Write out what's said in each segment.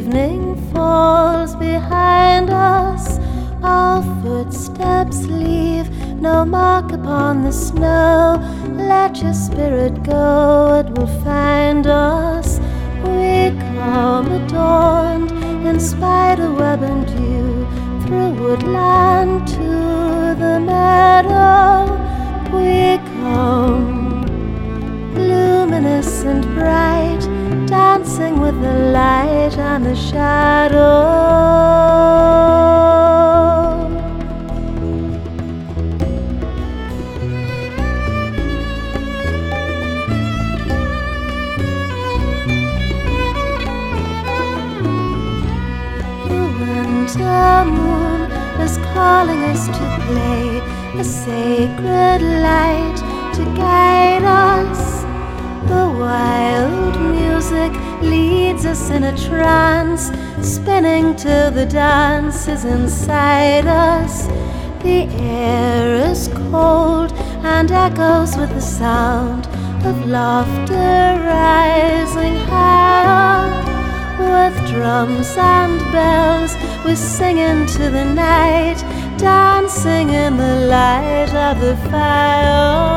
evening falls behind us, our footsteps leave no mark upon the snow. Let your spirit go, it will find us. We come adorned in spider web and dew through woodland to the meadow. Light and the shadow. The winter moon is calling us to play a sacred light to us in a trance, spinning till the dance is inside us. The air is cold and echoes with the sound of laughter rising higher with drums and bells. We sing into the night, dancing in the light of the fire.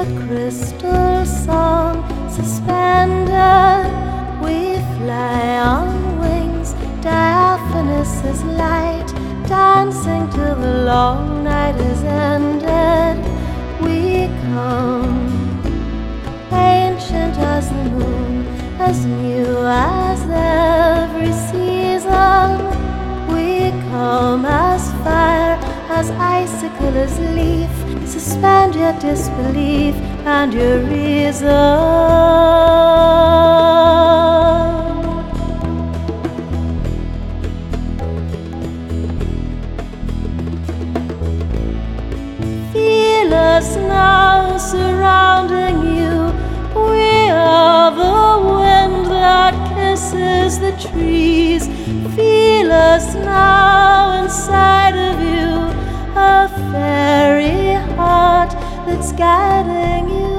A crystal song suspended. We fly on wings, diaphanous as light, dancing till the long night is ended. We come, ancient as the moon, as new as every season. We come as fire, as icicle as leaf suspend your disbelief and your reason. Feel us now surrounding you. We are the wind that kisses the trees. Feel us now inside of you, a that's guiding you.